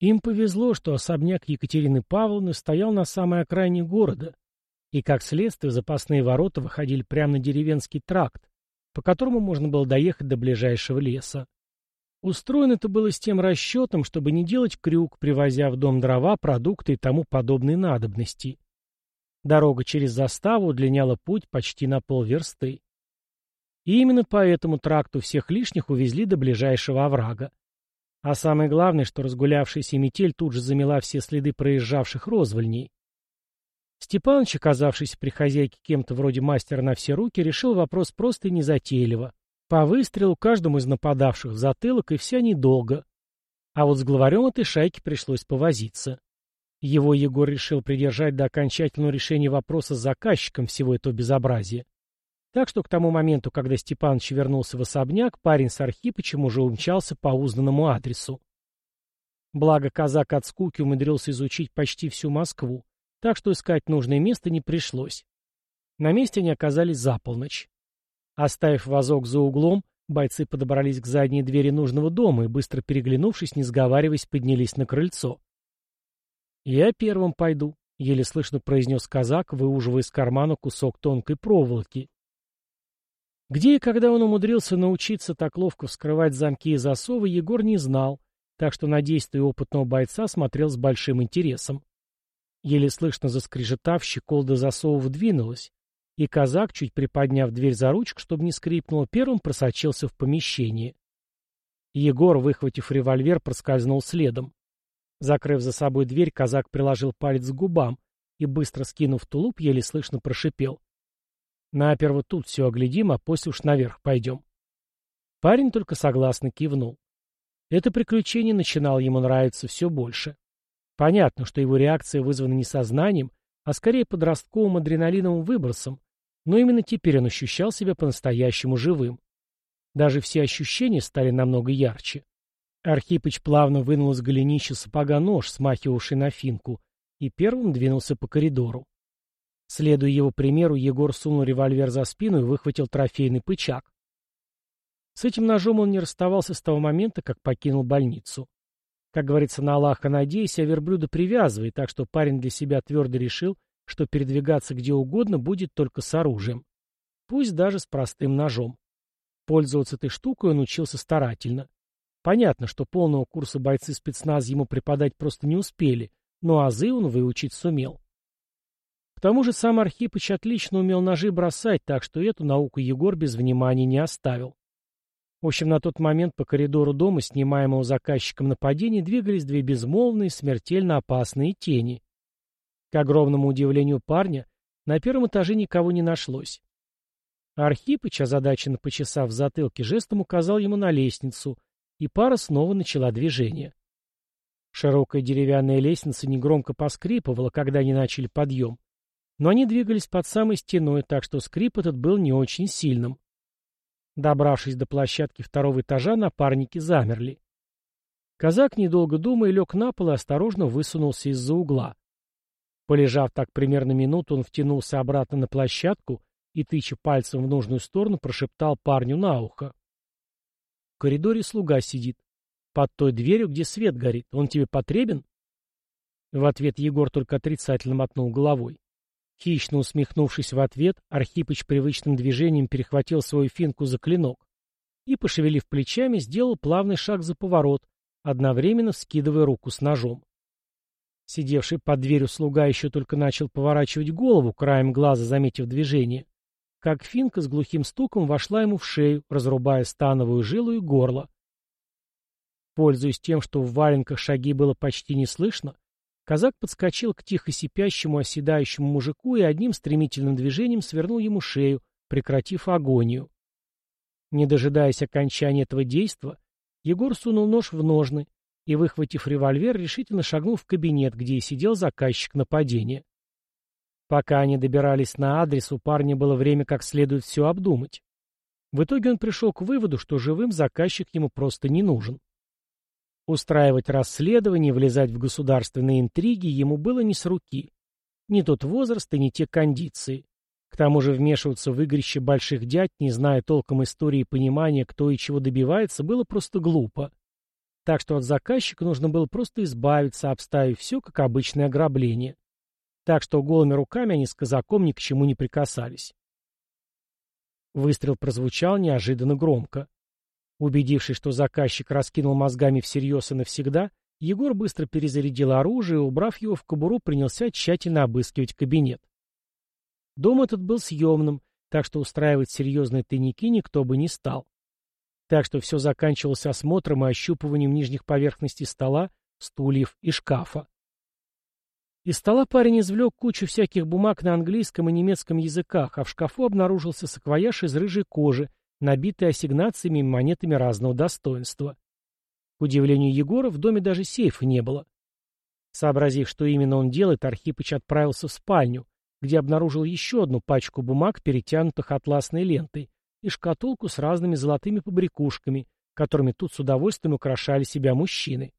Им повезло, что особняк Екатерины Павловны стоял на самой окраине города, и, как следствие, запасные ворота выходили прямо на деревенский тракт, по которому можно было доехать до ближайшего леса. Устроено это было с тем расчетом, чтобы не делать крюк, привозя в дом дрова, продукты и тому подобные надобности. Дорога через заставу удлиняла путь почти на полверсты. И именно по этому тракту всех лишних увезли до ближайшего оврага. А самое главное, что разгулявшаяся метель тут же замела все следы проезжавших розвольней. Степаныч, оказавшийся при хозяйке кем-то вроде мастера на все руки, решил вопрос просто и незатейливо. По выстрелу каждому из нападавших в затылок и вся недолго. А вот с главарем этой шайки пришлось повозиться. Его Егор решил придержать до окончательного решения вопроса с заказчиком всего этого безобразия. Так что к тому моменту, когда Степаныч вернулся в особняк, парень с Архипычем уже умчался по узнанному адресу. Благо казак от скуки умудрился изучить почти всю Москву, так что искать нужное место не пришлось. На месте они оказались за полночь. Оставив вазок за углом, бойцы подобрались к задней двери нужного дома и, быстро переглянувшись, не сговариваясь, поднялись на крыльцо. «Я первым пойду», — еле слышно произнес казак, выуживая из кармана кусок тонкой проволоки. Где и когда он умудрился научиться так ловко вскрывать замки и засовы, Егор не знал, так что на действия опытного бойца смотрел с большим интересом. Еле слышно заскрежетав, щеколда засовов двинулась, и казак, чуть приподняв дверь за ручку, чтобы не скрипнуло, первым просочился в помещение. Егор, выхватив револьвер, проскользнул следом. Закрыв за собой дверь, казак приложил палец к губам и, быстро скинув тулуп, еле слышно прошипел. «Наперво тут все оглядим, а после уж наверх пойдем». Парень только согласно кивнул. Это приключение начинало ему нравиться все больше. Понятно, что его реакция вызвана не сознанием, а скорее подростковым адреналиновым выбросом, но именно теперь он ощущал себя по-настоящему живым. Даже все ощущения стали намного ярче. Архипыч плавно вынул из голенища сапога нож, смахивавший на финку, и первым двинулся по коридору. Следуя его примеру, Егор сунул револьвер за спину и выхватил трофейный пычак. С этим ножом он не расставался с того момента, как покинул больницу. Как говорится, на Аллаха надейся, а верблюда привязывай, так что парень для себя твердо решил, что передвигаться где угодно будет только с оружием. Пусть даже с простым ножом. Пользоваться этой штукой он учился старательно. Понятно, что полного курса бойцы спецназа ему преподать просто не успели, но азы он выучить сумел. К тому же сам Архипыч отлично умел ножи бросать, так что эту науку Егор без внимания не оставил. В общем, на тот момент по коридору дома, снимаемого заказчиком нападения, двигались две безмолвные, смертельно опасные тени. К огромному удивлению парня, на первом этаже никого не нашлось. Архипыч, озадаченно почесав в затылке, жестом указал ему на лестницу, и пара снова начала движение. Широкая деревянная лестница негромко поскрипывала, когда они начали подъем, но они двигались под самой стеной, так что скрип этот был не очень сильным. Добравшись до площадки второго этажа, напарники замерли. Казак, недолго думая, лег на пол и осторожно высунулся из-за угла. Полежав так примерно минуту, он втянулся обратно на площадку и, тыча пальцем в нужную сторону, прошептал парню на ухо. В коридоре слуга сидит. Под той дверью, где свет горит. Он тебе потребен? В ответ Егор только отрицательно мотнул головой. Хищно усмехнувшись в ответ, Архипыч привычным движением перехватил свою финку за клинок и, пошевелив плечами, сделал плавный шаг за поворот, одновременно вскидывая руку с ножом. Сидевший под дверью слуга еще только начал поворачивать голову, краем глаза заметив движение, как финка с глухим стуком вошла ему в шею, разрубая становую жилу и горло. Пользуясь тем, что в валенках шаги было почти не слышно, казак подскочил к тихо сипящему, оседающему мужику и одним стремительным движением свернул ему шею, прекратив агонию. Не дожидаясь окончания этого действа, Егор сунул нож в ножны, и, выхватив револьвер, решительно шагнул в кабинет, где и сидел заказчик нападения. Пока они добирались на адрес, у парня было время как следует все обдумать. В итоге он пришел к выводу, что живым заказчик ему просто не нужен. Устраивать расследование, влезать в государственные интриги ему было не с руки. Не тот возраст и не те кондиции. К тому же вмешиваться в игрище больших дядь, не зная толком истории и понимания, кто и чего добивается, было просто глупо. Так что от заказчика нужно было просто избавиться, обставив все как обычное ограбление. Так что голыми руками они с казаком ни к чему не прикасались. Выстрел прозвучал неожиданно громко. Убедившись, что заказчик раскинул мозгами всерьез и навсегда, Егор быстро перезарядил оружие и, убрав его в кобуру, принялся тщательно обыскивать кабинет. Дом этот был съемным, так что устраивать серьезные тайники никто бы не стал. Так что все заканчивалось осмотром и ощупыванием нижних поверхностей стола, стульев и шкафа. Из стола парень извлек кучу всяких бумаг на английском и немецком языках, а в шкафу обнаружился саквояж из рыжей кожи, набитый ассигнациями и монетами разного достоинства. К удивлению Егора, в доме даже сейфа не было. Сообразив, что именно он делает, Архипыч отправился в спальню, где обнаружил еще одну пачку бумаг, перетянутых атласной лентой, и шкатулку с разными золотыми побрякушками, которыми тут с удовольствием украшали себя мужчины.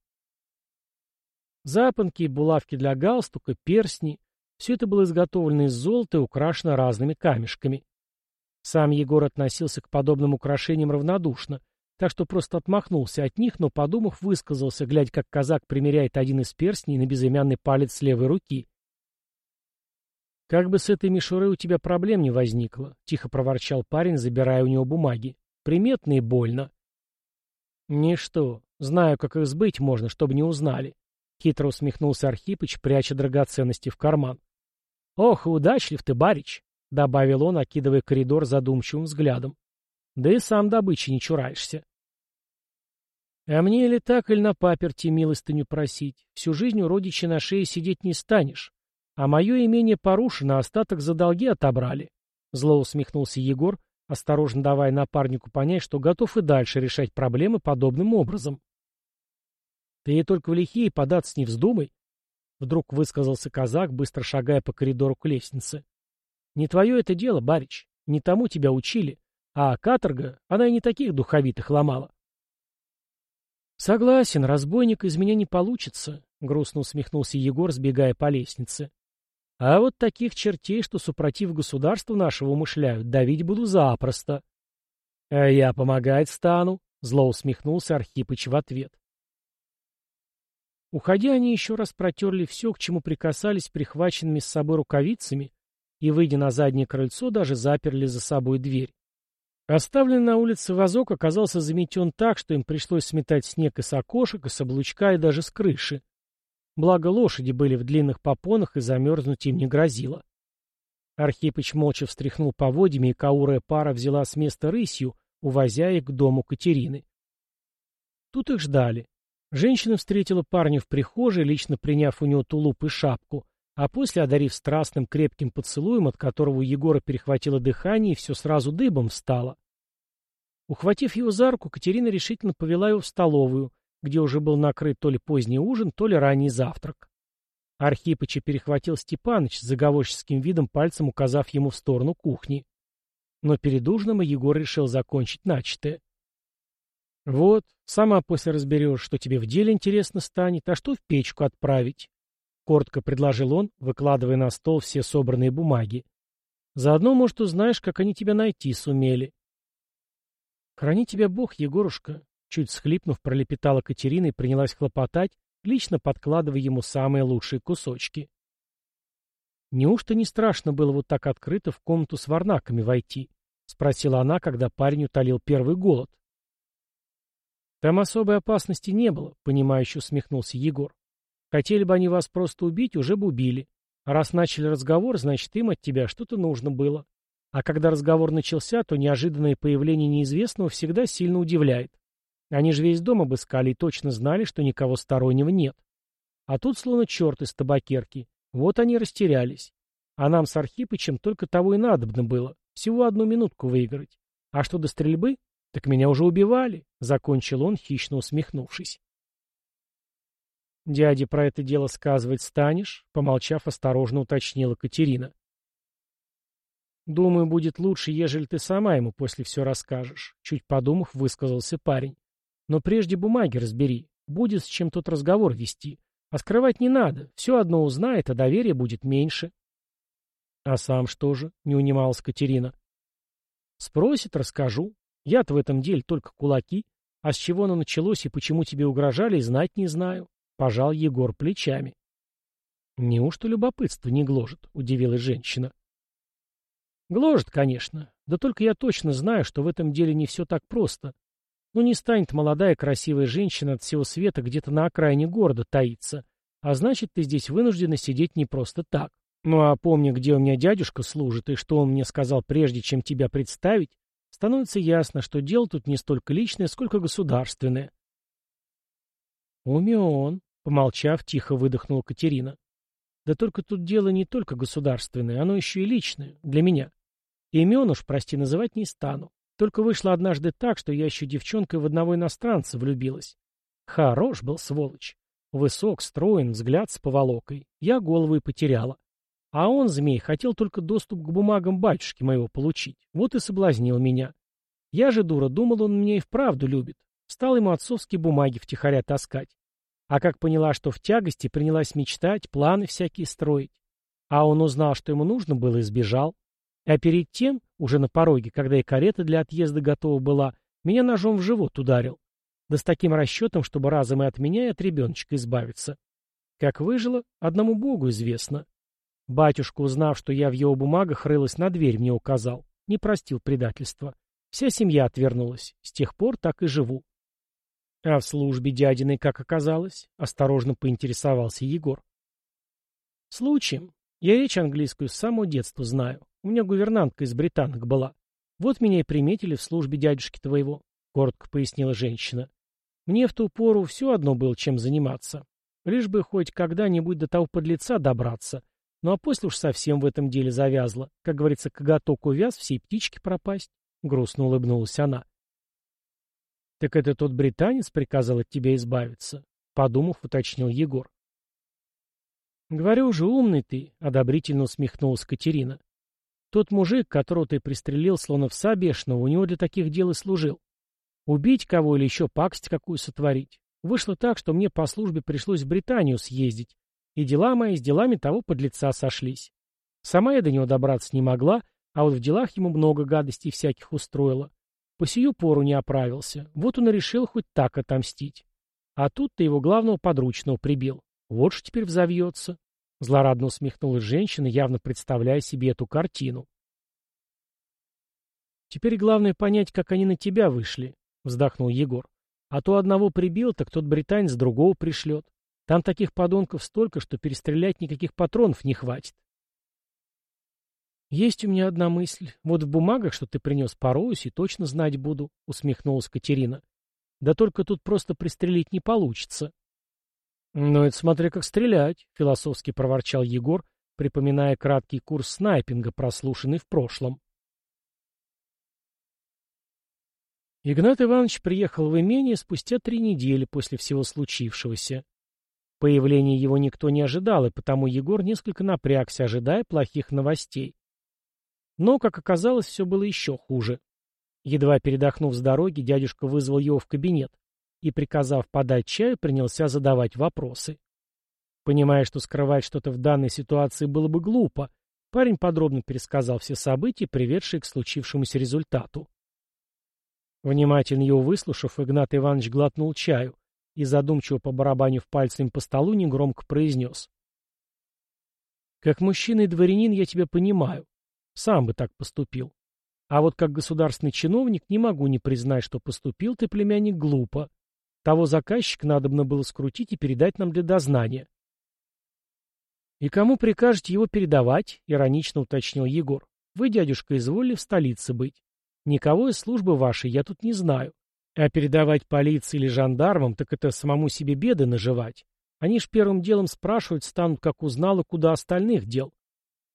Запонки, булавки для галстука, перстни — все это было изготовлено из золота и украшено разными камешками. Сам Егор относился к подобным украшениям равнодушно, так что просто отмахнулся от них, но, подумав, высказался, глядя, как казак примеряет один из перстней на безымянный палец левой руки. «Как бы с этой мишурой у тебя проблем не возникло», — тихо проворчал парень, забирая у него бумаги. «Приметно и больно». «Ничто. Знаю, как их сбыть можно, чтобы не узнали», — хитро усмехнулся Архипыч, пряча драгоценности в карман. «Ох, удачлив ты, барич», — добавил он, окидывая коридор задумчивым взглядом. «Да и сам добычи не чураешься». «А мне или так, или на паперти милостыню просить. Всю жизнь у родичей на шее сидеть не станешь. А мое имение порушено, остаток за долги отобрали. Зло усмехнулся Егор, осторожно давая напарнику понять, что готов и дальше решать проблемы подобным образом. Ты только в лихие податься не вздумай. Вдруг высказался казак, быстро шагая по коридору к лестнице. Не твое это дело, барич, не тому тебя учили. А каторга, она и не таких духовитых ломала. Согласен, разбойник из меня не получится, грустно усмехнулся Егор, сбегая по лестнице. А вот таких чертей, что супротив государства нашего умышляют, давить буду запросто. — А я помогать стану, — зло усмехнулся Архипыч в ответ. Уходя, они еще раз протерли все, к чему прикасались прихваченными с собой рукавицами, и, выйдя на заднее крыльцо, даже заперли за собой дверь. Оставленный на улице вазок оказался заметен так, что им пришлось сметать снег и с окошек, и с облучка, и даже с крыши. Благо лошади были в длинных попонах, и замерзнуть им не грозило. Архипыч молча встряхнул поводьями, и каурая пара взяла с места рысью, увозя их к дому Катерины. Тут их ждали. Женщина встретила парня в прихожей, лично приняв у него тулуп и шапку, а после, одарив страстным крепким поцелуем, от которого у Егора перехватило дыхание, и все сразу дыбом встало. Ухватив его за руку, Катерина решительно повела его в столовую, где уже был накрыт то ли поздний ужин, то ли ранний завтрак. Архипыча перехватил Степаныч с заговорческим видом, пальцем указав ему в сторону кухни. Но перед ужином Егор решил закончить начатое. «Вот, сама после разберешь, что тебе в деле интересно станет, а что в печку отправить», — коротко предложил он, выкладывая на стол все собранные бумаги. «Заодно, может, узнаешь, как они тебя найти сумели». «Храни тебя Бог, Егорушка», Чуть схлипнув, пролепетала Катерина и принялась хлопотать, лично подкладывая ему самые лучшие кусочки. «Неужто не страшно было вот так открыто в комнату с варнаками войти?» — спросила она, когда парень утолил первый голод. «Там особой опасности не было», — понимающе усмехнулся Егор. «Хотели бы они вас просто убить, уже бы убили. Раз начали разговор, значит, им от тебя что-то нужно было. А когда разговор начался, то неожиданное появление неизвестного всегда сильно удивляет. Они же весь дом обыскали и точно знали, что никого стороннего нет. А тут словно черт из табакерки. Вот они растерялись. А нам с Архипычем только того и надобно было. Всего одну минутку выиграть. А что до стрельбы? Так меня уже убивали, — закончил он, хищно усмехнувшись. «Дяде про это дело сказывать станешь?» — помолчав, осторожно уточнила Катерина. «Думаю, будет лучше, ежели ты сама ему после все расскажешь», — чуть подумав, высказался парень. Но прежде бумаги разбери. Будет с чем тот разговор вести. А скрывать не надо. Все одно узнает, а доверия будет меньше. А сам что же? Не унималась Катерина. Спросит, расскажу. Я-то в этом деле только кулаки. А с чего оно началось и почему тебе угрожали, знать не знаю. Пожал Егор плечами. Неужто любопытство не гложет? Удивилась женщина. Гложет, конечно. Да только я точно знаю, что в этом деле не все так просто. Ну не станет молодая красивая женщина от всего света где-то на окраине города таиться. А значит, ты здесь вынуждена сидеть не просто так. Ну а помня, где у меня дядюшка служит и что он мне сказал прежде, чем тебя представить, становится ясно, что дело тут не столько личное, сколько государственное. Умен, помолчав, тихо выдохнула Катерина. Да только тут дело не только государственное, оно еще и личное, для меня. Имен уж, прости, называть не стану. Только вышло однажды так, что я еще девчонкой в одного иностранца влюбилась. Хорош был, сволочь. Высок, строен, взгляд с поволокой. Я голову и потеряла. А он, змей, хотел только доступ к бумагам батюшки моего получить. Вот и соблазнил меня. Я же, дура, думал, он меня и вправду любит. Стал ему отцовские бумаги втихаря таскать. А как поняла, что в тягости, принялась мечтать, планы всякие строить. А он узнал, что ему нужно было, и сбежал. А перед тем, уже на пороге, когда и карета для отъезда готова была, меня ножом в живот ударил. Да с таким расчетом, чтобы разом и от меня, и от ребеночка избавиться. Как выжило, одному Богу известно. Батюшка, узнав, что я в его бумагах рылась, на дверь мне указал. Не простил предательства. Вся семья отвернулась. С тех пор так и живу. А в службе дядиной как оказалось? Осторожно поинтересовался Егор. Случаем. Я речь английскую с самого детства знаю. У меня гувернантка из британок была. Вот меня и приметили в службе дядюшки твоего, — коротко пояснила женщина. Мне в ту пору все одно было чем заниматься. Лишь бы хоть когда-нибудь до того подлеца добраться. Ну а после уж совсем в этом деле завязла. Как говорится, коготок увяз, всей птички пропасть. Грустно улыбнулась она. Так это тот британец приказал от тебя избавиться? Подумав, уточнил Егор. Говорю же, умный ты, одобрительно усмехнулась Катерина. Тот мужик, которого ты пристрелил, словно в бешеного, у него для таких дел и служил. Убить кого или еще пакость какую сотворить. Вышло так, что мне по службе пришлось в Британию съездить, и дела мои с делами того подлеца сошлись. Сама я до него добраться не могла, а вот в делах ему много гадостей всяких устроила. По сию пору не оправился. Вот он и решил хоть так отомстить. А тут ты его главного подручного прибил. Вот ж теперь взовьется. Злорадно усмехнулась женщина, явно представляя себе эту картину. Теперь главное понять, как они на тебя вышли, вздохнул Егор. А то одного прибил, так тот британец другого пришлет. Там таких подонков столько, что перестрелять никаких патронов не хватит. «Есть у меня одна мысль. Вот в бумагах, что ты принес, пороюсь и точно знать буду», — усмехнулась Катерина. «Да только тут просто пристрелить не получится». «Ну, это смотря как стрелять», — философски проворчал Егор, припоминая краткий курс снайпинга, прослушанный в прошлом. Игнат Иванович приехал в имение спустя три недели после всего случившегося. Появления его никто не ожидал, и потому Егор несколько напрягся, ожидая плохих новостей. Но, как оказалось, все было еще хуже. Едва передохнув с дороги, дядюшка вызвал его в кабинет и, приказав подать чаю, принялся задавать вопросы. Понимая, что скрывать что-то в данной ситуации было бы глупо, парень подробно пересказал все события, приведшие к случившемуся результату. Внимательно его выслушав, Игнат Иванович глотнул чаю, и, задумчиво побарабанив пальцами по столу, негромко произнес. «Как мужчина и дворянин я тебя понимаю. Сам бы так поступил. А вот как государственный чиновник не могу не признать, что поступил ты, племянник, глупо. Того заказчика надобно было скрутить и передать нам для дознания». «И кому прикажете его передавать?» — иронично уточнил Егор. «Вы, дядюшка, изволили в столице быть. Никого из службы вашей я тут не знаю. А передавать полиции или жандармам, так это самому себе беды наживать. Они ж первым делом спрашивать станут, как узнала, куда остальных дел.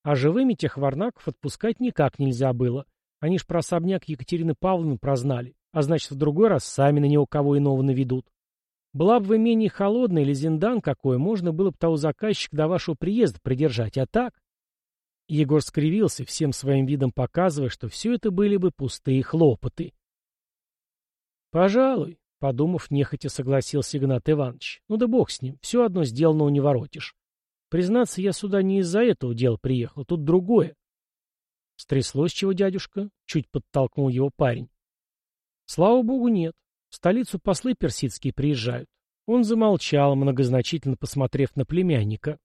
А живыми тех варнаков отпускать никак нельзя было. Они ж про особняк Екатерины Павловны прознали, а значит, в другой раз сами на него кого иного наведут. Была бы в имении холодная или зиндан какой, можно было бы того заказчика до вашего приезда придержать, а так... Егор скривился, всем своим видом показывая, что все это были бы пустые хлопоты. «Пожалуй», — подумав, нехотя согласился Игнат Иванович. «Ну да бог с ним, все одно сделанного не воротишь. Признаться, я сюда не из-за этого дела приехал, тут другое». «Стряслось чего, дядюшка?» — чуть подтолкнул его парень. «Слава богу, нет. В столицу послы персидские приезжают. Он замолчал, многозначительно посмотрев на племянника.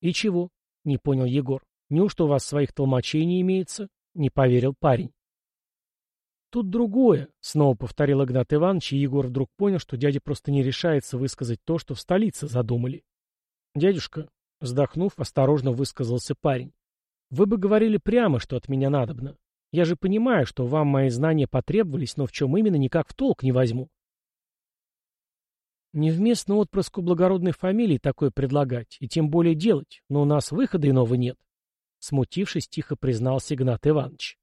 «И чего?» — не понял Егор. «Неужто у вас своих толмачей не имеется?» — не поверил парень. «Тут другое», — снова повторил Игнат Иванович, и Егор вдруг понял, что дядя просто не решается высказать то, что в столице задумали. «Дядюшка», — вздохнув, осторожно высказался парень, — «вы бы говорили прямо, что от меня надобно. Я же понимаю, что вам мои знания потребовались, но в чем именно, никак в толк не возьму. Невместно отпрыску благородной фамилии такое предлагать, и тем более делать, но у нас выхода иного нет. Смутившись, тихо признался Игнат Иванович.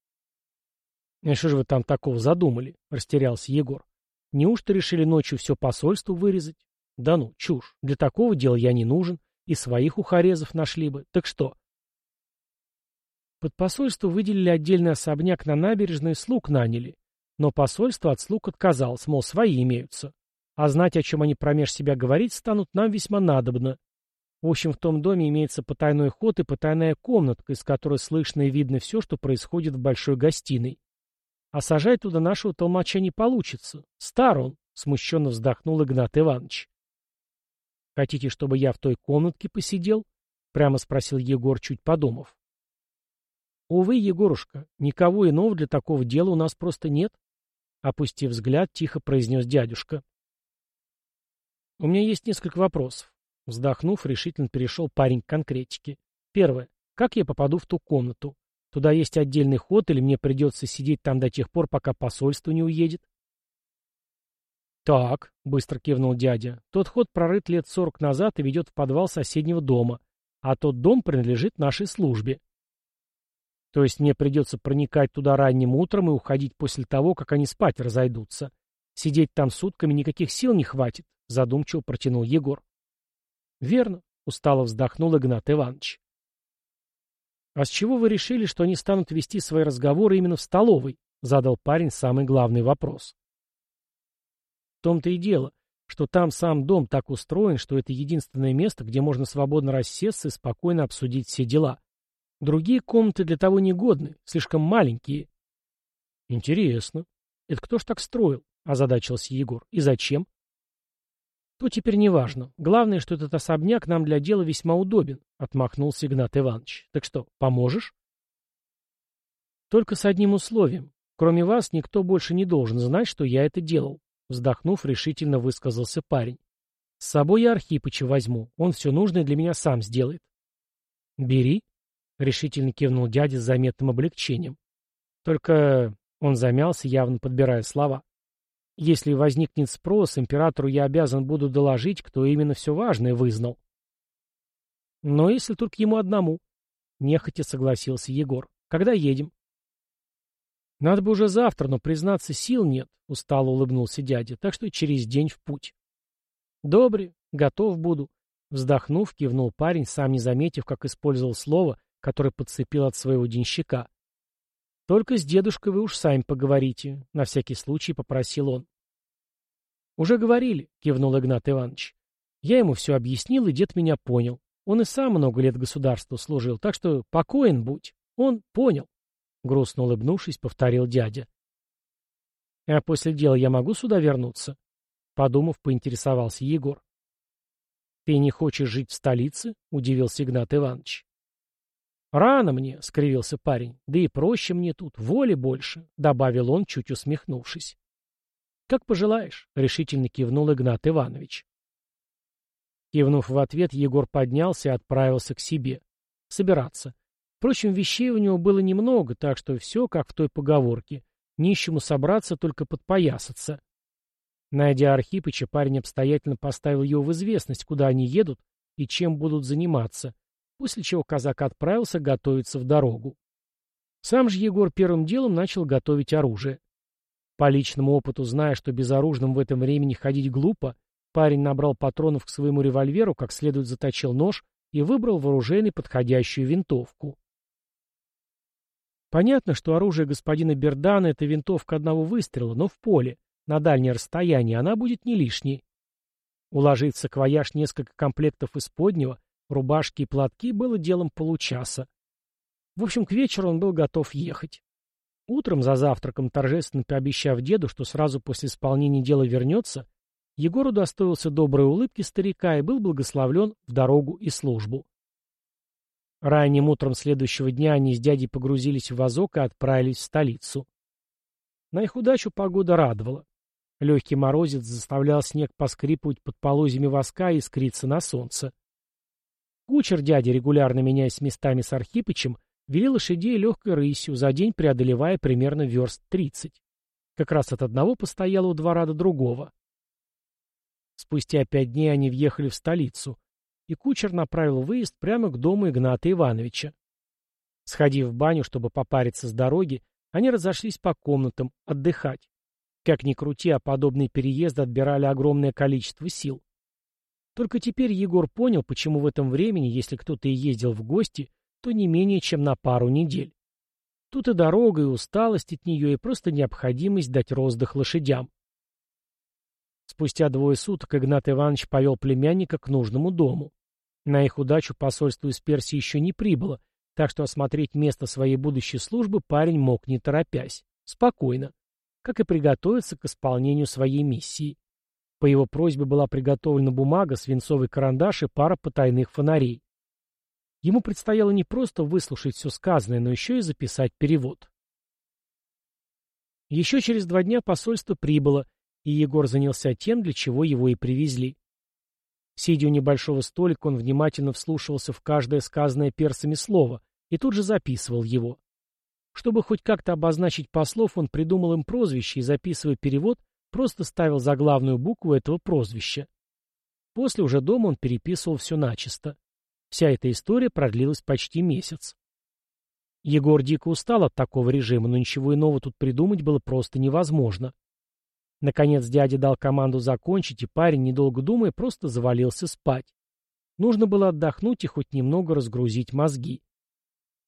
«И что же вы там такого задумали?» — растерялся Егор. «Неужто решили ночью все посольство вырезать? Да ну, чушь. Для такого дела я не нужен, и своих ухарезов нашли бы. Так что?» Под посольство выделили отдельный особняк на набережной, слуг наняли. Но посольство от слуг отказалось, мол, свои имеются. А знать, о чем они промеж себя говорить станут, нам весьма надобно. В общем, в том доме имеется потайной ход и потайная комнатка, из которой слышно и видно все, что происходит в большой гостиной. А сажать туда нашего толмача не получится. Стар он, — смущенно вздохнул Игнат Иванович. — Хотите, чтобы я в той комнатке посидел? — прямо спросил Егор, чуть подумав. — Увы, Егорушка, никого иного для такого дела у нас просто нет. Опустив взгляд, тихо произнес дядюшка. У меня есть несколько вопросов. Вздохнув, решительно перешел парень к конкретике. Первое. Как я попаду в ту комнату? Туда есть отдельный ход, или мне придется сидеть там до тех пор, пока посольство не уедет? «Так», — быстро кивнул дядя, — «тот ход прорыт лет сорок назад и ведет в подвал соседнего дома, а тот дом принадлежит нашей службе. То есть мне придется проникать туда ранним утром и уходить после того, как они спать разойдутся. Сидеть там сутками никаких сил не хватит, — задумчиво протянул Егор. «Верно», — устало вздохнул Игнат Иванович. «А с чего вы решили, что они станут вести свои разговоры именно в столовой?» — задал парень самый главный вопрос. Том-то и дело, что там сам дом так устроен, что это единственное место, где можно свободно рассесться и спокойно обсудить все дела. Другие комнаты для того не годны, слишком маленькие. Интересно. Это кто ж так строил? Озадачился Егор. И зачем? То теперь не важно. Главное, что этот особняк нам для дела весьма удобен, отмахнулся Игнат Иванович. Так что, поможешь? Только с одним условием. Кроме вас, никто больше не должен знать, что я это делал. Вздохнув, решительно высказался парень. С собой я Архипыча возьму. Он все нужное для меня сам сделает. Бери, — решительно кивнул дядя с заметным облегчением. Только он замялся, явно подбирая слова. Если возникнет спрос, императору я обязан буду доложить, кто именно все важное вызнал. Но если только ему одному, — нехотя согласился Егор. Когда едем? Надо бы уже завтра, но, признаться, сил нет, — устало улыбнулся дядя, так что через день в путь. Добре, готов буду. Вздохнув, кивнул парень, сам не заметив, как использовал слово, который подцепил от своего денщика. «Только с дедушкой вы уж сами поговорите», — на всякий случай попросил он. «Уже говорили», — кивнул Игнат Иванович. «Я ему все объяснил, и дед меня понял. Он и сам много лет государству служил, так что покоен будь. Он понял», — грустно улыбнувшись, повторил дядя. «А после дела я могу сюда вернуться?» Подумав, поинтересовался Егор. «Ты не хочешь жить в столице?» — удивился Игнат Иванович. «Рано мне», — скривился парень, — «да и проще мне тут, воли больше», — добавил он, чуть усмехнувшись. «Как пожелаешь», — решительно кивнул Игнат Иванович. Кивнув в ответ, Егор поднялся и отправился к себе. Собираться. Впрочем, вещей у него было немного, так что все, как в той поговорке. Нищему собраться, только подпоясаться. Найдя Архипыча, парень обстоятельно поставил его в известность, куда они едут и чем будут заниматься, после чего казак отправился готовиться в дорогу. Сам же Егор первым делом начал готовить оружие. По личному опыту, зная, что безоружным в этом времени ходить глупо, парень набрал патронов к своему револьверу, как следует заточил нож и выбрал вооруженный подходящую винтовку. Понятно, что оружие господина Бердана — это винтовка одного выстрела, но в поле, на дальнее расстояние, она будет не лишней. Уложить в саквояж несколько комплектов из поднего Рубашки и платки было делом получаса. В общем, к вечеру он был готов ехать. Утром за завтраком, торжественно пообещав деду, что сразу после исполнения дела вернется, Егор удостоился доброй улыбки старика и был благословлен в дорогу и службу. Ранним утром следующего дня они с дядей погрузились в вазок и отправились в столицу. На их удачу погода радовала. Легкий морозец заставлял снег поскрипывать под полозьями воска и искриться на солнце. Кучер дяди, регулярно меняясь местами с Архипычем, вели лошадей легкой рысью, за день преодолевая примерно верст тридцать. Как раз от одного постоялого двора до другого. Спустя пять дней они въехали в столицу, и кучер направил выезд прямо к дому Игната Ивановича. Сходив в баню, чтобы попариться с дороги, они разошлись по комнатам, отдыхать. Как ни крути, а подобные переезды отбирали огромное количество сил. Только теперь Егор понял, почему в этом времени, если кто-то и ездил в гости, то не менее чем на пару недель. Тут и дорога, и усталость от нее, и просто необходимость дать роздых лошадям. Спустя двое суток Игнат Иванович повел племянника к нужному дому. На их удачу посольство из Персии еще не прибыло, так что осмотреть место своей будущей службы парень мог не торопясь, спокойно, как и приготовиться к исполнению своей миссии. По его просьбе была приготовлена бумага, свинцовый карандаш и пара потайных фонарей. Ему предстояло не просто выслушать все сказанное, но еще и записать перевод. Еще через два дня посольство прибыло, и Егор занялся тем, для чего его и привезли. Сидя у небольшого столика, он внимательно вслушивался в каждое сказанное персами слово и тут же записывал его. Чтобы хоть как-то обозначить послов, он придумал им прозвище и, записывая перевод, просто ставил заглавную букву этого прозвища. После уже дома он переписывал все начисто. Вся эта история продлилась почти месяц. Егор дико устал от такого режима, но ничего иного тут придумать было просто невозможно. Наконец дядя дал команду закончить, и парень, недолго думая, просто завалился спать. Нужно было отдохнуть и хоть немного разгрузить мозги.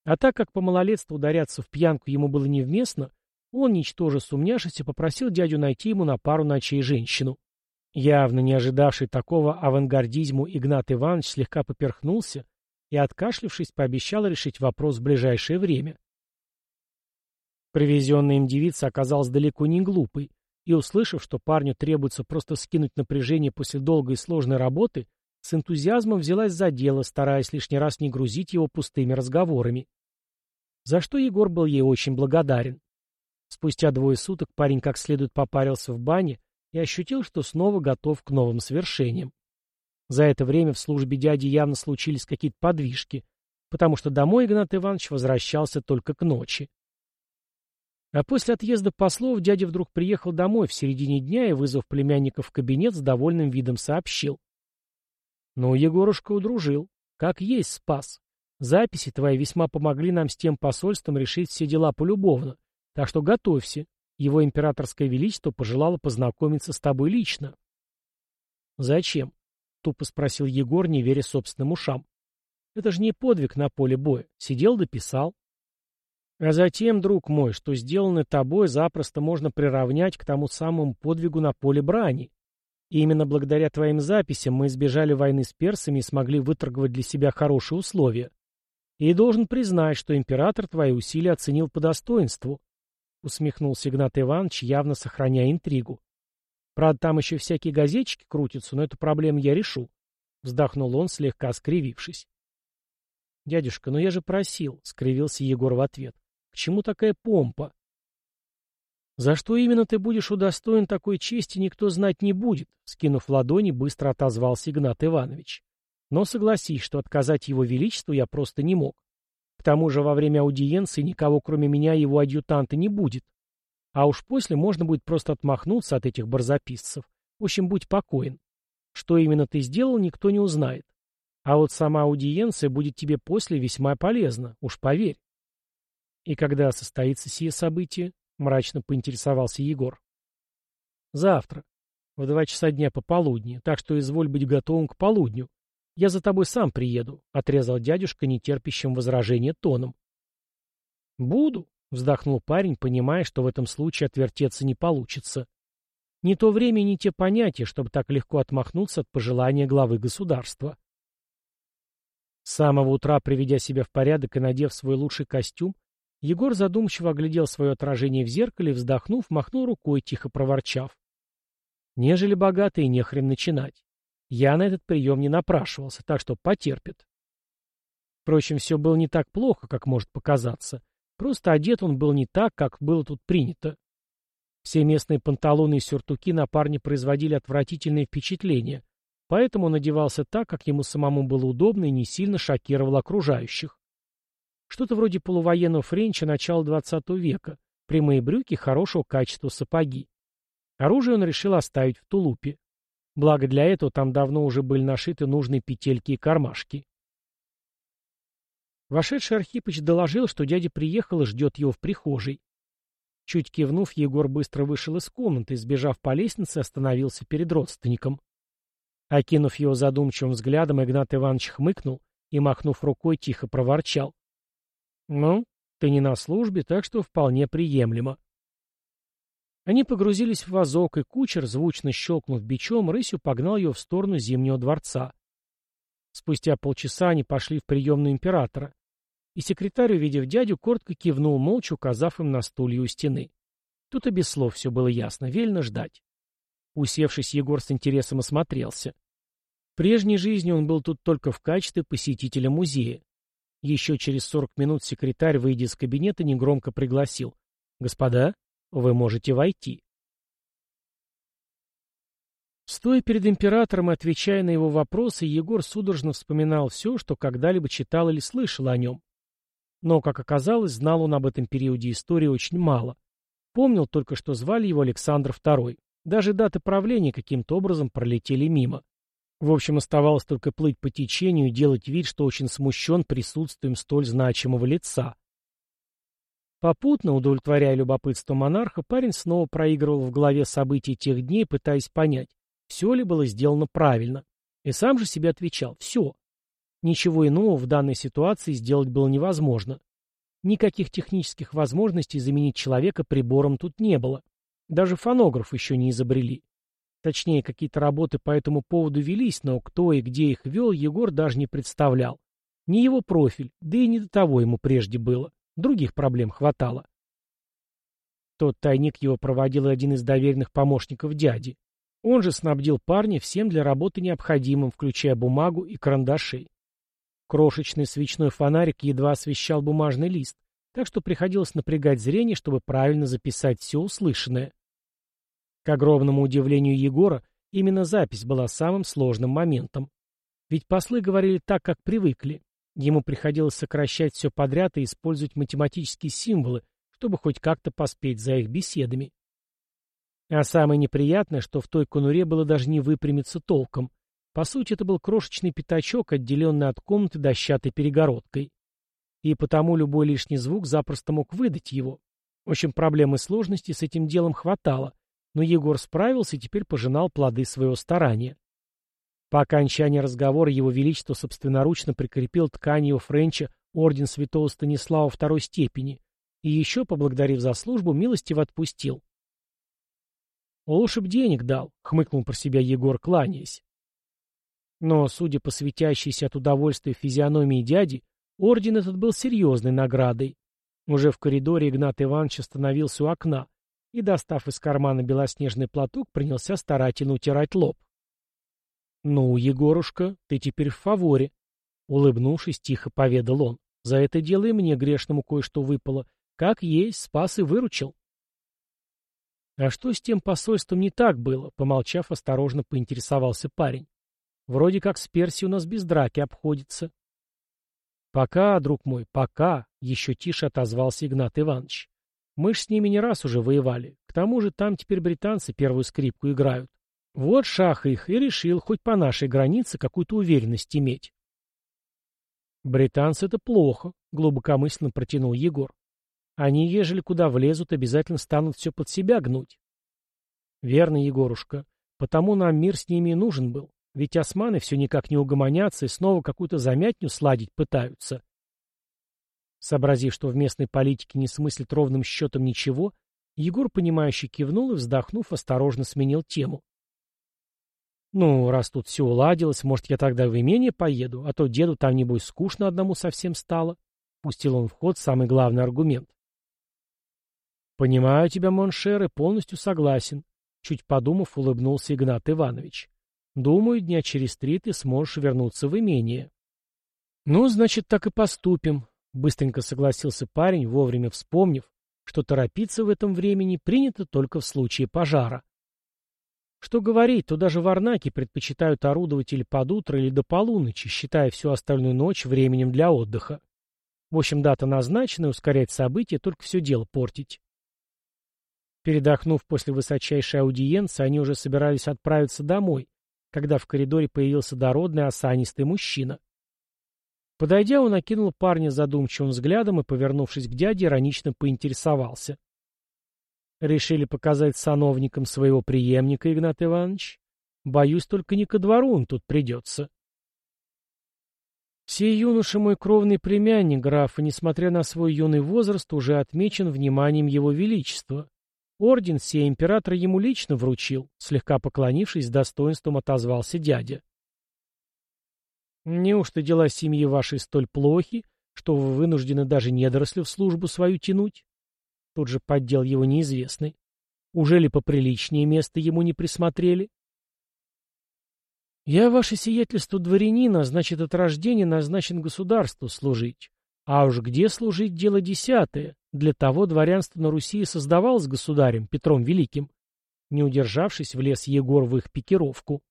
А так как по малолетству ударяться в пьянку ему было невместно, он, ничтоже сумняшися, попросил дядю найти ему на пару ночей женщину. Явно не ожидавший такого авангардизму Игнат Иванович слегка поперхнулся и, откашлившись, пообещал решить вопрос в ближайшее время. Привезенная им девица оказалась далеко не глупой, и, услышав, что парню требуется просто скинуть напряжение после долгой и сложной работы, с энтузиазмом взялась за дело, стараясь лишний раз не грузить его пустыми разговорами. За что Егор был ей очень благодарен. Спустя двое суток парень как следует попарился в бане и ощутил, что снова готов к новым свершениям. За это время в службе дяди явно случились какие-то подвижки, потому что домой Игнат Иванович возвращался только к ночи. А после отъезда послов дядя вдруг приехал домой в середине дня и, вызвав племянника в кабинет, с довольным видом сообщил. «Ну, Егорушка удружил. Как есть спас. Записи твои весьма помогли нам с тем посольством решить все дела полюбовно. Так что готовься. Его императорское величество пожелало познакомиться с тобой лично». «Зачем?» — тупо спросил Егор, не веря собственным ушам. «Это же не подвиг на поле боя. Сидел дописал. А затем, друг мой, что сделано тобой, запросто можно приравнять к тому самому подвигу на поле брани. И именно благодаря твоим записям мы избежали войны с персами и смогли выторговать для себя хорошие условия. И должен признать, что император твои усилия оценил по достоинству. Усмехнулся Игнат Иванович, явно сохраняя интригу. Правда, там еще всякие газетчики крутятся, но эту проблему я решу. Вздохнул он, слегка скривившись. «Дядюшка, ну я же просил», — скривился Егор в ответ. К чему такая помпа? За что именно ты будешь удостоен такой чести, никто знать не будет, скинув ладони, быстро отозвался Игнат Иванович. Но согласись, что отказать его величеству я просто не мог. К тому же во время аудиенции никого, кроме меня и его адъютанта, не будет. А уж после можно будет просто отмахнуться от этих барзаписцев. В общем, будь покоен. Что именно ты сделал, никто не узнает. А вот сама аудиенция будет тебе после весьма полезна, уж поверь. «И когда состоится сие событие?» — мрачно поинтересовался Егор. «Завтра. В два часа дня пополудни, так что изволь быть готовым к полудню. Я за тобой сам приеду», — отрезал дядюшка нетерпящим возражения тоном. «Буду», — вздохнул парень, понимая, что в этом случае отвертеться не получится. Не то время, не те понятия, чтобы так легко отмахнуться от пожелания главы государства. С самого утра, приведя себя в порядок и надев свой лучший костюм, Егор задумчиво оглядел свое отражение в зеркале, вздохнув, махнул рукой, тихо проворчав. Нежели богатый, не хрен начинать. Я на этот прием не напрашивался, так что потерпит. Впрочем, все было не так плохо, как может показаться. Просто одет он был не так, как было тут принято. Все местные панталоны и сюртуки на парне производили отвратительное впечатление, поэтому он одевался так, как ему самому было удобно и не сильно шокировал окружающих. Что-то вроде полувоенного френча начала XX века, прямые брюки хорошего качества сапоги. Оружие он решил оставить в тулупе. Благо для этого там давно уже были нашиты нужные петельки и кармашки. Вошедший Архипыч доложил, что дядя приехал и ждет его в прихожей. Чуть кивнув, Егор быстро вышел из комнаты сбежав по лестнице, остановился перед родственником. Окинув его задумчивым взглядом, Игнат Иванович хмыкнул и, махнув рукой, тихо проворчал. «Ну, ты не на службе, так что вполне приемлемо». Они погрузились в вазок, и кучер, звучно щелкнув бичом, рысью погнал ее в сторону Зимнего дворца. Спустя полчаса они пошли в приемную императора, и секретарь, увидев дядю, коротко кивнул, молча указав им на стулья у стены. Тут и без слов все было ясно, велено ждать. Усевшись, Егор с интересом осмотрелся. В прежней жизни он был тут только в качестве посетителя музея. Еще через сорок минут секретарь, выйдя из кабинета, негромко пригласил. «Господа, вы можете войти». Стоя перед императором и отвечая на его вопросы, Егор судорожно вспоминал все, что когда-либо читал или слышал о нем. Но, как оказалось, знал он об этом периоде истории очень мало. Помнил только, что звали его Александр II. Даже даты правления каким-то образом пролетели мимо. В общем, оставалось только плыть по течению и делать вид, что очень смущен присутствием столь значимого лица. Попутно, удовлетворяя любопытство монарха, парень снова проигрывал в голове события тех дней, пытаясь понять, все ли было сделано правильно. И сам же себе отвечал «все». Ничего иного в данной ситуации сделать было невозможно. Никаких технических возможностей заменить человека прибором тут не было. Даже фонограф еще не изобрели. Точнее, какие-то работы по этому поводу велись, но кто и где их вел, Егор даже не представлял. Не его профиль, да и не до того ему прежде было. Других проблем хватало. Тот тайник его проводил один из доверенных помощников дяди. Он же снабдил парня всем для работы необходимым, включая бумагу и карандаши. Крошечный свечной фонарик едва освещал бумажный лист, так что приходилось напрягать зрение, чтобы правильно записать все услышанное. К огромному удивлению Егора, именно запись была самым сложным моментом. Ведь послы говорили так, как привыкли. Ему приходилось сокращать все подряд и использовать математические символы, чтобы хоть как-то поспеть за их беседами. А самое неприятное, что в той конуре было даже не выпрямиться толком. По сути, это был крошечный пятачок, отделенный от комнаты дощатой перегородкой. И потому любой лишний звук запросто мог выдать его. В общем, проблем и сложностей с этим делом хватало, но Егор справился и теперь пожинал плоды своего старания. По окончании разговора его величество собственноручно прикрепил тканью Френча орден святого Станислава второй степени и еще, поблагодарив за службу, милостиво отпустил. «Лучше б денег дал», — хмыкнул про себя Егор, кланяясь. Но, судя по светящейся от удовольствия физиономии дяди, орден этот был серьезной наградой. Уже в коридоре Игнат Иванович остановился у окна, и, достав из кармана белоснежный платок, принялся старательно утирать лоб. «Ну, Егорушка, ты теперь в фаворе», — улыбнувшись, тихо поведал он. «За это дело и мне грешному кое-что выпало. Как есть, спас и выручил». «А что с тем посольством не так было?» — помолчав, осторожно поинтересовался парень. «Вроде как с Персией у нас без драки обходится». «Пока, друг мой, пока», — еще тише отозвался Игнат Иванович. Мы ж с ними не раз уже воевали. К тому же там теперь британцы первую скрипку играют. Вот шах их и решил хоть по нашей границе какую-то уверенность иметь. Британцы — это плохо, — глубокомысленно протянул Егор. Они, ежели куда влезут, обязательно станут все под себя гнуть. Верно, Егорушка. Потому нам мир с ними и нужен был. Ведь османы все никак не угомонятся и снова какую-то замятню сладить пытаются. Сообразив, что в местной политике не смыслит ровным счетом ничего, Егор, понимающе кивнул и, вздохнув, осторожно сменил тему. «Ну, раз тут все уладилось, может, я тогда в имение поеду, а то деду там, небось, скучно одному совсем стало». Пустил он в ход самый главный аргумент. «Понимаю тебя, mon cher, и полностью согласен», — чуть подумав, улыбнулся Игнат Иванович. «Думаю, дня через три ты сможешь вернуться в имение». «Ну, значит, так и поступим», — быстренько согласился парень, вовремя вспомнив, что торопиться в этом времени принято только в случае пожара. Что говорить, то даже варнаки предпочитают орудовать или под утро, или до полуночи, считая всю остальную ночь временем для отдыха. В общем, дата назначена, ускорять события, только все дело портить. Передохнув после высочайшей аудиенции, они уже собирались отправиться домой, когда в коридоре появился дородный осанистый мужчина. Подойдя, он окинул парня задумчивым взглядом и, повернувшись к дяде, иронично поинтересовался. «Решили показать сановникам своего преемника, Игнат Иванович? Боюсь, только не ко двору он тут придется». Сей юноша мой кровный племянник, граф, и, несмотря на свой юный возраст, уже отмечен вниманием его величества. Орден сей император ему лично вручил, слегка поклонившись, с достоинством отозвался дядя. Неужто дела семьи вашей столь плохи, что вы вынуждены даже недорослю в службу свою тянуть? Тут же поддел его неизвестный. Уже ли поприличнее место ему не присмотрели? Я, ваше сиятельство дворянина, значит, от рождения назначен государству служить. А уж где служить дело десятое. Для того дворянство на Руси создавалось государем Петром Великим. Не удержавшись, влез Егор в их пикировку.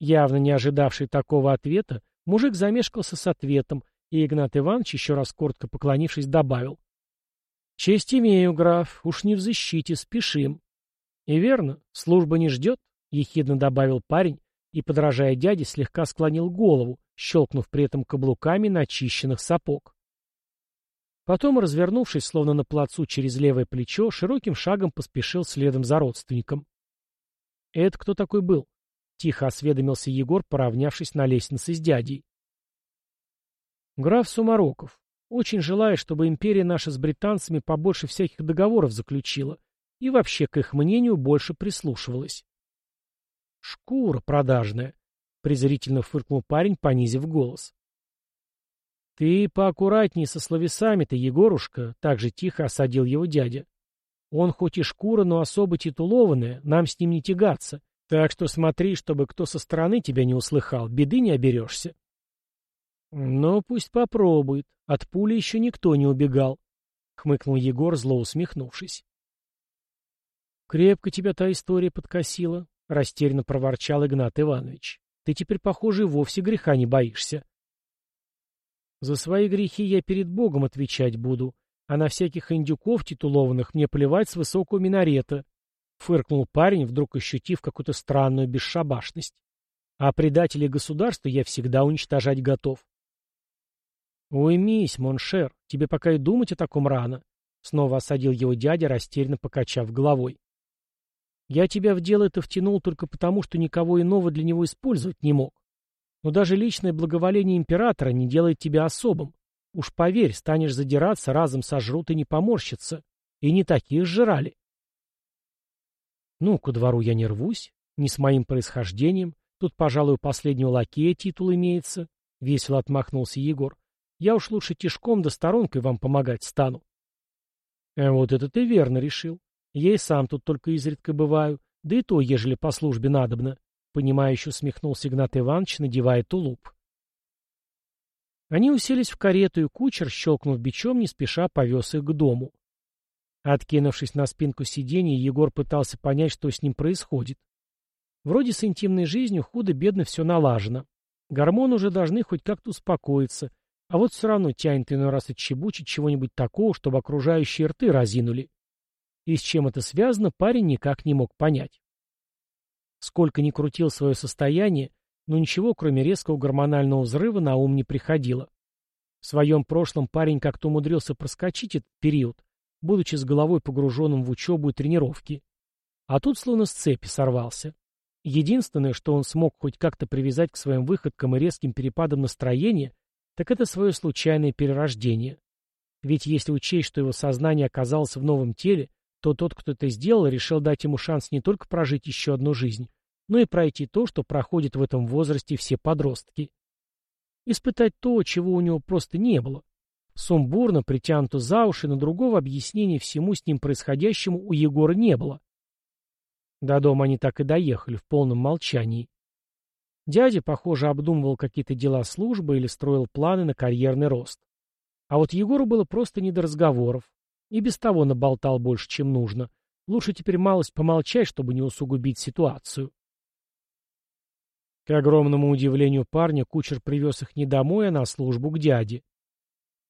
Явно не ожидавший такого ответа, мужик замешкался с ответом, и Игнат Иванович, еще раз коротко поклонившись, добавил. «Честь имею, граф, уж не в защите, спешим». «И верно, служба не ждет», — ехидно добавил парень, и, подражая дяде, слегка склонил голову, щелкнув при этом каблуками начищенных сапог. Потом, развернувшись, словно на плацу через левое плечо, широким шагом поспешил следом за родственником. «Это кто такой был?» — тихо осведомился Егор, поравнявшись на лестнице с дядей. «Граф Сумароков. Очень желаю, чтобы империя наша с британцами побольше всяких договоров заключила и вообще, к их мнению, больше прислушивалась». «Шкура продажная», — презрительно фыркнул парень, понизив голос. «Ты поаккуратней со словесами-то, Егорушка», — так же тихо осадил его дядя. «Он хоть и шкура, но особо титулованная, нам с ним не тягаться. Так что смотри, чтобы кто со стороны тебя не услыхал, беды не оберешься». «Ну, пусть попробует. От пули еще никто не убегал», — хмыкнул Егор, зло усмехнувшись. «Крепко тебя та история подкосила», — растерянно проворчал Игнат Иванович. «Ты теперь, похоже, вовсе греха не боишься». За свои грехи я перед Богом отвечать буду, а на всяких индюков титулованных мне плевать с высокого минарета, — фыркнул парень, вдруг ощутив какую-то странную бесшабашность. А предателей государства я всегда уничтожать готов. «Уймись, mon cher, тебе пока и думать о таком рано», — снова осадил его дядя, растерянно покачав головой. «Я тебя в дело это втянул только потому, что никого иного для него использовать не мог. Но даже личное благоволение императора не делает тебя особым. Уж поверь, станешь задираться, разом сожрут и не поморщатся. И не таких сжирали. Ну, ко двору я не рвусь, не с моим происхождением. Тут, пожалуй, у последнего лакея титул имеется. Весело отмахнулся Егор. Я уж лучше тишком да сторонкой вам помогать стану. А вот это ты верно решил. Я и сам тут только изредка бываю, да и то, ежели по службе надобно. Понимающе усмехнулся Игнат Иванович, надевая тулуп. Они уселись в карету, и кучер, щелкнув бичом, не спеша повез их к дому. Откинувшись на спинку сиденья, Егор пытался понять, что с ним происходит. Вроде с интимной жизнью худо-бедно все налажено. Гормоны уже должны хоть как-то успокоиться, а вот все равно тянет иной раз отчебучить чего-нибудь такого, чтобы окружающие рты разинули. И с чем это связано, парень никак не мог понять. Сколько ни крутил свое состояние, но ничего, кроме резкого гормонального взрыва, на ум не приходило. В своем прошлом парень как-то умудрился проскочить этот период, будучи с головой погруженным в учебу и тренировки. А тут словно с цепи сорвался. Единственное, что он смог хоть как-то привязать к своим выходкам и резким перепадам настроения, так это свое случайное перерождение. Ведь если учесть, что его сознание оказалось в новом теле, то тот, кто это сделал, решил дать ему шанс не только прожить еще одну жизнь, но и пройти то, что проходит в этом возрасте все подростки. Испытать то, чего у него просто не было. Сумбурно, притянуто за уши, но другого объяснения всему с ним происходящему у Егора не было. До дома они так и доехали, в полном молчании. Дядя, похоже, обдумывал какие-то дела службы или строил планы на карьерный рост. А вот Егору было просто не до разговоров. И без того наболтал больше, чем нужно. Лучше теперь малость помолчать, чтобы не усугубить ситуацию. К огромному удивлению парня, кучер привез их не домой, а на службу к дяде.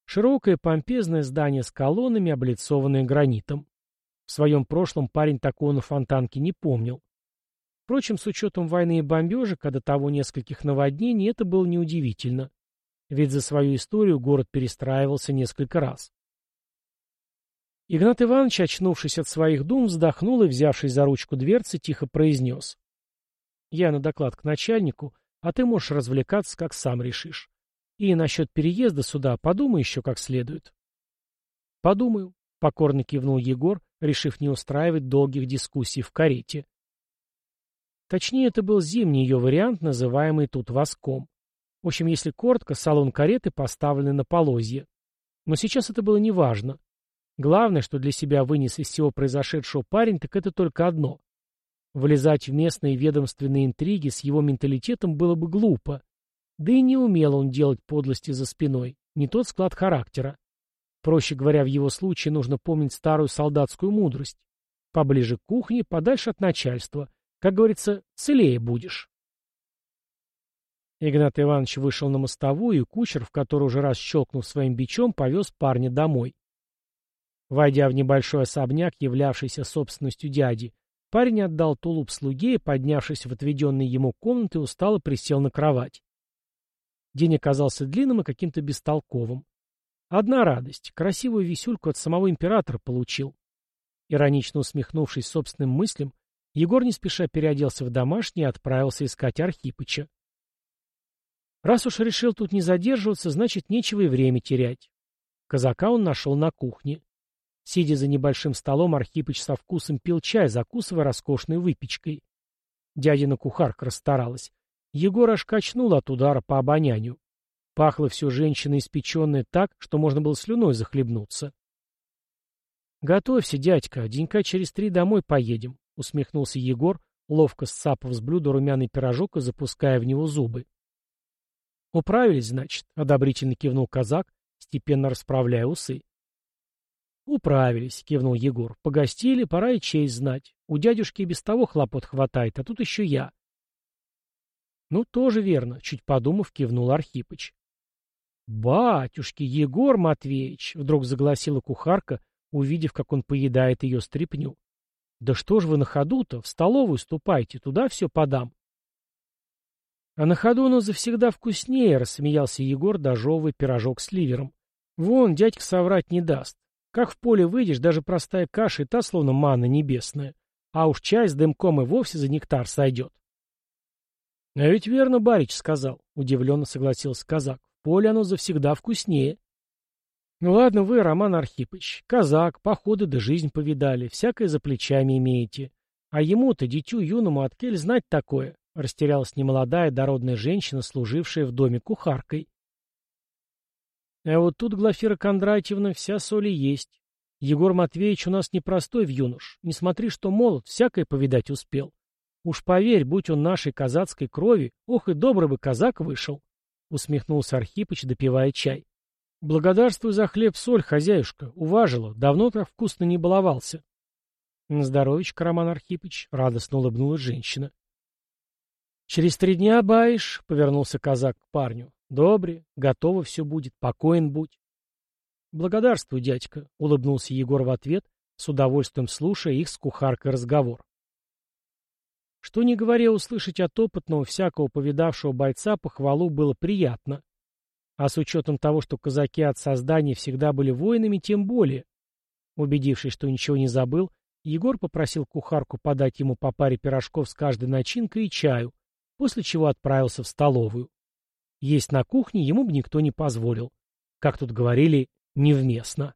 Широкое помпезное здание с колоннами, облицованное гранитом. В своем прошлом парень такого на фонтанке не помнил. Впрочем, с учетом войны и бомбежек, а до того нескольких наводнений, это было неудивительно. Ведь за свою историю город перестраивался несколько раз. Игнат Иванович, очнувшись от своих дум, вздохнул и, взявшись за ручку дверцы, тихо произнес. «Я на доклад к начальнику, а ты можешь развлекаться, как сам решишь. И насчет переезда сюда подумай еще как следует». «Подумаю», — покорно кивнул Егор, решив не устраивать долгих дискуссий в карете. Точнее, это был зимний ее вариант, называемый тут воском. В общем, если коротко, салон кареты поставлены на полозье. Но сейчас это было неважно. Главное, что для себя вынес из всего произошедшего парень, так это только одно. Влезать в местные ведомственные интриги с его менталитетом было бы глупо. Да и не умел он делать подлости за спиной, не тот склад характера. Проще говоря, в его случае нужно помнить старую солдатскую мудрость. Поближе к кухне, подальше от начальства. Как говорится, целее будешь. Игнат Иванович вышел на мостовую, и кучер, в который уже раз щелкнув своим бичом, повез парня домой. Войдя в небольшой особняк, являвшийся собственностью дяди, парень отдал тулуп слуге и, поднявшись в отведенные ему комнаты, устало присел на кровать. День оказался длинным и каким-то бестолковым. Одна радость — красивую висюльку от самого императора получил. Иронично усмехнувшись собственным мыслям, Егор не спеша переоделся в домашний и отправился искать Архипыча. Раз уж решил тут не задерживаться, значит, нечего и время терять. Казака он нашел на кухне. Сидя за небольшим столом, Архипыч со вкусом пил чай, закусывая роскошной выпечкой. Дядина кухарка расстаралась. Егор аж качнул от удара по обонянию. Пахло все женщина испеченное так, что можно было слюной захлебнуться. «Готовься, дядька, денька через три домой поедем», — усмехнулся Егор, ловко сцапав с блюда румяный пирожок и запуская в него зубы. «Управились, значит», — одобрительно кивнул казак, степенно расправляя усы. «Управились», — кивнул Егор. «Погостили, пора и честь знать. У дядюшки без того хлопот хватает, а тут еще я». «Ну, тоже верно», — чуть подумав, кивнул Архипыч. «Батюшки, Егор Матвеевич!» — вдруг загласила кухарка, увидев, как он поедает ее стряпню. «Да что ж вы на ходу-то? В столовую ступайте, туда все подам». «А на ходу оно завсегда вкуснее», — рассмеялся Егор, дожевывая пирожок с ливером. «Вон, дядька соврать не даст. Как в поле выйдешь, даже простая каша и та словно манна небесная. А уж чай с дымком и вовсе за нектар сойдет». «А ведь верно барич сказал», — удивленно согласился казак. «В поле оно завсегда вкуснее». «Ну ладно вы, Роман Архипыч, казак, походы да жизнь повидали, всякое за плечами имеете. А ему-то, дитю юному, от кель знать такое», — растерялась немолодая дородная женщина, служившая в доме кухаркой. А вот тут, Глафира Кондратьевна, вся соли есть. Егор Матвеевич у нас непростой в юнош. Не смотри, что молод, всякое повидать успел. Уж поверь, будь он нашей казацкой крови, ох и добрый бы казак вышел, — усмехнулся Архипыч, допивая чай. Благодарствую за хлеб-соль, хозяюшка. Уважила. Давно так вкусно не баловался. Здоровечко, Роман Архипыч, — радостно улыбнулась женщина. Через три дня, баишь, — повернулся казак к парню. Добре, готово все будет, покоен будь. Благодарствуй, дядька, — улыбнулся Егор в ответ, с удовольствием слушая их с кухаркой разговор. Что не говоря, услышать от опытного, всякого повидавшего бойца похвалу было приятно. А с учетом того, что казаки от создания всегда были воинами, тем более. Убедившись, что ничего не забыл, Егор попросил кухарку подать ему по паре пирожков с каждой начинкой и чаю, после чего отправился в столовую. Есть на кухне ему бы никто не позволил. Как тут говорили, невместно.